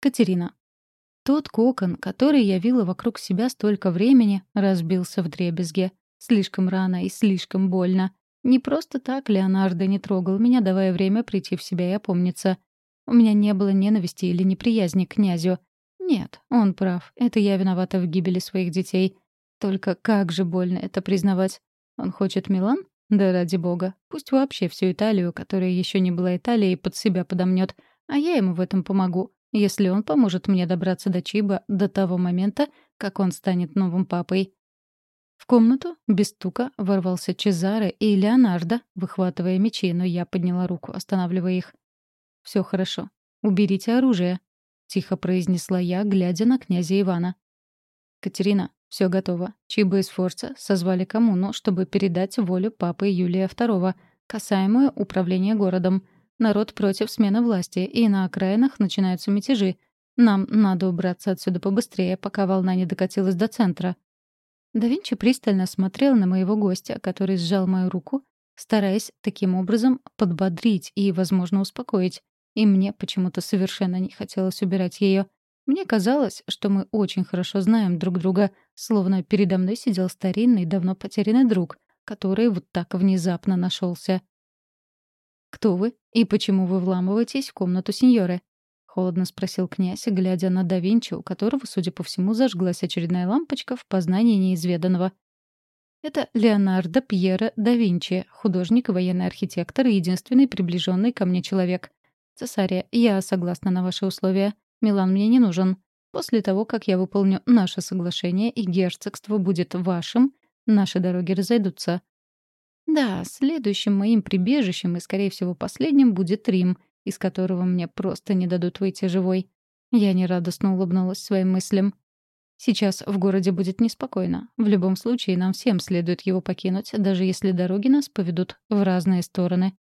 Катерина. Тот кокон, который я вила вокруг себя столько времени, разбился в дребезге. Слишком рано и слишком больно. Не просто так Леонардо не трогал меня, давая время прийти в себя и опомниться. У меня не было ненависти или неприязни к князю. Нет, он прав. Это я виновата в гибели своих детей. Только как же больно это признавать. Он хочет Милан? Да ради бога. Пусть вообще всю Италию, которая еще не была Италией, под себя подомнет. А я ему в этом помогу, если он поможет мне добраться до Чиба до того момента, как он станет новым папой. В комнату без стука ворвался Чезаре и Леонардо, выхватывая мечи, но я подняла руку, останавливая их. Все хорошо. Уберите оружие», — тихо произнесла я, глядя на князя Ивана. «Катерина, все готово. Чиба и Сфорца созвали коммуну, чтобы передать волю папы Юлия II, касаемую управления городом. Народ против смены власти, и на окраинах начинаются мятежи. Нам надо убраться отсюда побыстрее, пока волна не докатилась до центра». Да Винчи пристально смотрел на моего гостя, который сжал мою руку, стараясь таким образом подбодрить и, возможно, успокоить. И мне почему-то совершенно не хотелось убирать ее. Мне казалось, что мы очень хорошо знаем друг друга, словно передо мной сидел старинный, давно потерянный друг, который вот так внезапно нашелся. «Кто вы и почему вы вламываетесь в комнату сеньоры?» — холодно спросил князь, глядя на да Винчи, у которого, судя по всему, зажглась очередная лампочка в познании неизведанного. Это Леонардо Пьеро да Винчи, художник и военный архитектор и единственный приближенный ко мне человек. Цесария, я согласна на ваши условия. Милан мне не нужен. После того, как я выполню наше соглашение и герцогство будет вашим, наши дороги разойдутся. Да, следующим моим прибежищем и, скорее всего, последним будет Рим, из которого мне просто не дадут выйти живой. Я нерадостно улыбнулась своим мыслям. Сейчас в городе будет неспокойно. В любом случае, нам всем следует его покинуть, даже если дороги нас поведут в разные стороны.